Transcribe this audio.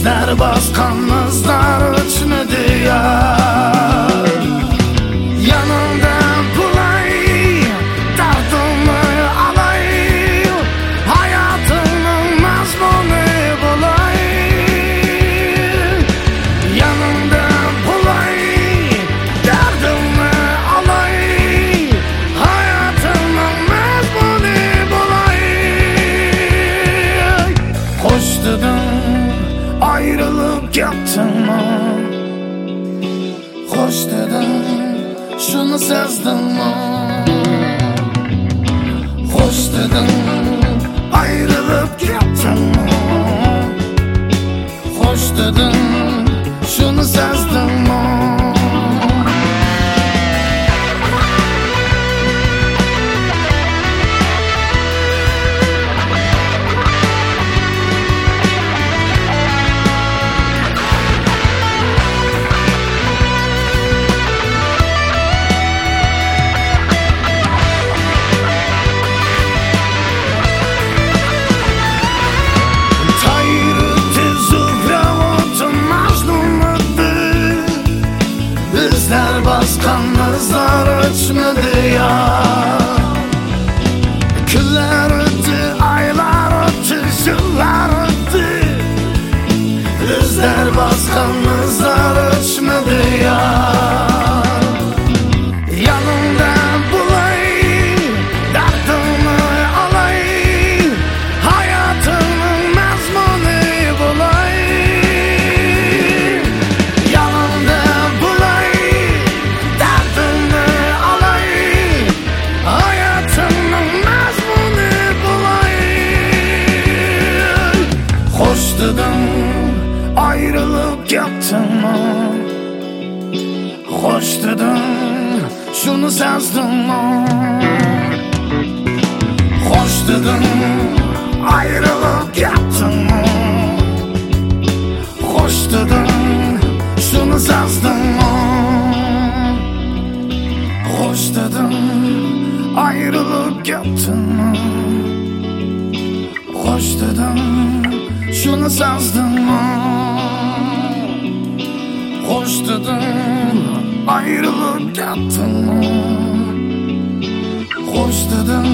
Bizler baskanımızlar içmedi ya Yanımda bulay, derdimi alay. Hayatımın mazmunu bulay. Yanımda bulay, derdimi alay. Hayatımın mazmunu bulay. Dedim, ayrılık yaptın mı? Hoş dedim, şunu sezdim mi? Hoş dedim, baskanımızlar ölçmedi ya. Günler öttü, aylar öttü, yıllar öttü. Bizler baskanımızlar ayrılık yaptın mı? Hoş dedim, şunu sezdim mi? Hoş dedim, ayrılık yaptın mı? Hoş dedim, şunu sezdim mi? Hoş dedim, ayrılık yaptın mı? Hoş dedim, şunu sezdim mi? Ayrılık yaptın mı? Hoş dedim,